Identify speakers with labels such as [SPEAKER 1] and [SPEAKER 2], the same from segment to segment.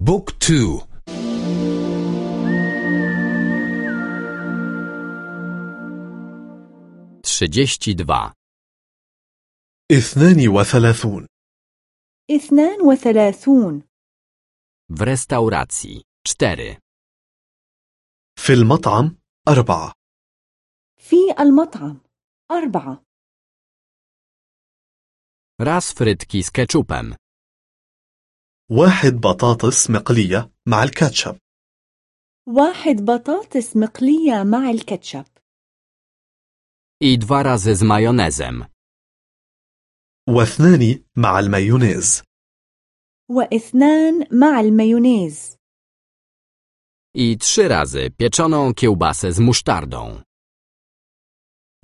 [SPEAKER 1] بوك تو.
[SPEAKER 2] trzydzieści dwa,
[SPEAKER 3] اثنان وثلاثون.
[SPEAKER 4] اثنان وثلاثون.
[SPEAKER 2] W restauracji. Cztery,
[SPEAKER 3] في المطعم أربعة.
[SPEAKER 4] في المطعم أربعة.
[SPEAKER 2] Raz frytki z keczupem,
[SPEAKER 3] واحد بطاطس مقلية مع الكاتشب.
[SPEAKER 4] واحد بطاطس مقلية مع الكاتشب.
[SPEAKER 2] I dwa razy z majonezem,
[SPEAKER 3] واثنان مع المايونيز.
[SPEAKER 4] واثنان مع المايونيز.
[SPEAKER 2] I trzy razy pieczoną kiełbasę z musztardą,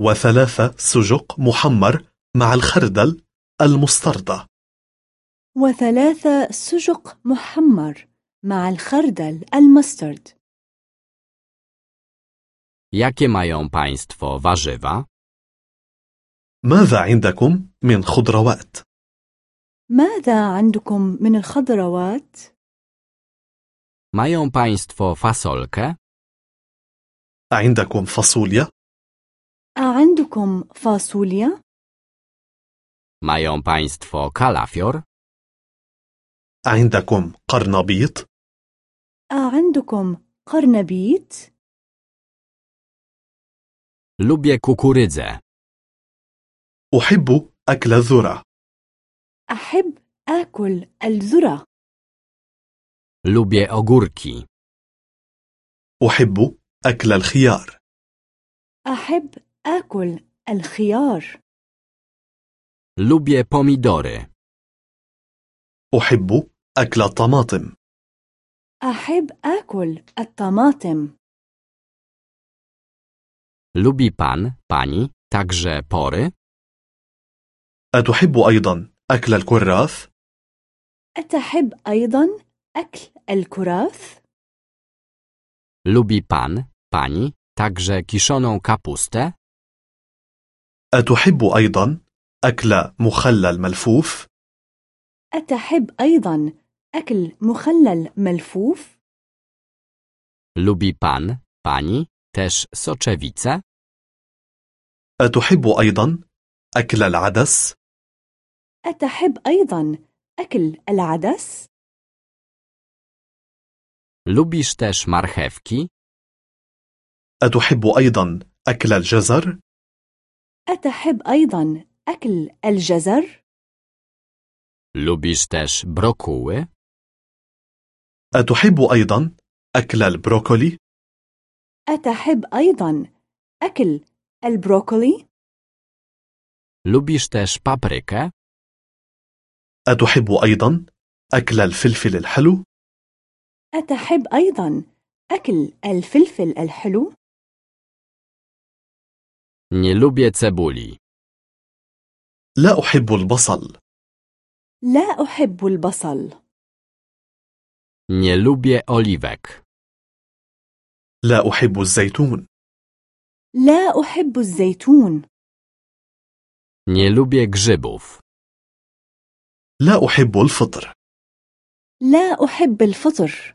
[SPEAKER 3] وثلاثة سجق محمر مع الخردل المستردة.
[SPEAKER 4] وثلاثة سجق محمر مع الخردل المسترد
[SPEAKER 2] jakie mają państwo warzywa,
[SPEAKER 3] ماذا عندكم من خضروات؟
[SPEAKER 4] ماذا عندكم من الخضروات؟
[SPEAKER 2] mają państwo fasolkę,
[SPEAKER 3] عندكم فاصوليا؟
[SPEAKER 4] أعندكم فاصوليا؟
[SPEAKER 2] mają państwo kalafior,
[SPEAKER 3] عندكم قرنبيط؟
[SPEAKER 4] أعندكم قرنبيط؟
[SPEAKER 2] lubię kukurydzę,
[SPEAKER 3] أحب أكل الذرة.
[SPEAKER 4] أحب آكل الذرة.
[SPEAKER 2] Lubię ogórki,
[SPEAKER 3] أحب أكل الخيار.
[SPEAKER 4] أحب آكل الخيار.
[SPEAKER 2] Lubię pomidory,
[SPEAKER 3] أحب أكل الطماطم
[SPEAKER 4] أحب آكل الطماطم
[SPEAKER 2] lubi pan, pani, także pory,
[SPEAKER 3] أتحب أيضا أكل الكراث؟
[SPEAKER 4] أتحب أيضا أكل الكراث؟
[SPEAKER 2] lubi pan, pani, także kiszoną kapustę,
[SPEAKER 3] أتحب أيضا أكل مخلل ملفوف؟
[SPEAKER 4] أتحب أيضا أكل مخلل ملفوف؟
[SPEAKER 2] lubi pan, pani, też soczewicę,
[SPEAKER 3] أتحب أيضا أكل العدس؟
[SPEAKER 4] أتحب أيضا أكل العدس؟
[SPEAKER 2] lubisz też marchewki,
[SPEAKER 3] أتحب أيضا أكل الجزر؟
[SPEAKER 4] أتحب أيضا أكل الجزر؟
[SPEAKER 2] lubisz też brokuły,
[SPEAKER 3] أتحب أيضا أكل البروكولي؟
[SPEAKER 4] أتحب أيضا أكل البروكولي؟
[SPEAKER 2] lubisz też paprykę,
[SPEAKER 3] أتحب أيضا أكل الفلفل الحلو؟
[SPEAKER 4] أتحب أيضا أكل الفلفل الحلو؟
[SPEAKER 2] nie lubię cebuli,
[SPEAKER 3] لا أحب البصل
[SPEAKER 4] لا أحب البصل
[SPEAKER 2] nie lubię oliwek,
[SPEAKER 3] لا أحب الزيتون.
[SPEAKER 4] لا أحب الزيتون.
[SPEAKER 2] Nie lubię grzybów,
[SPEAKER 3] لا أحب الفطر.
[SPEAKER 4] لا أحب الفطر.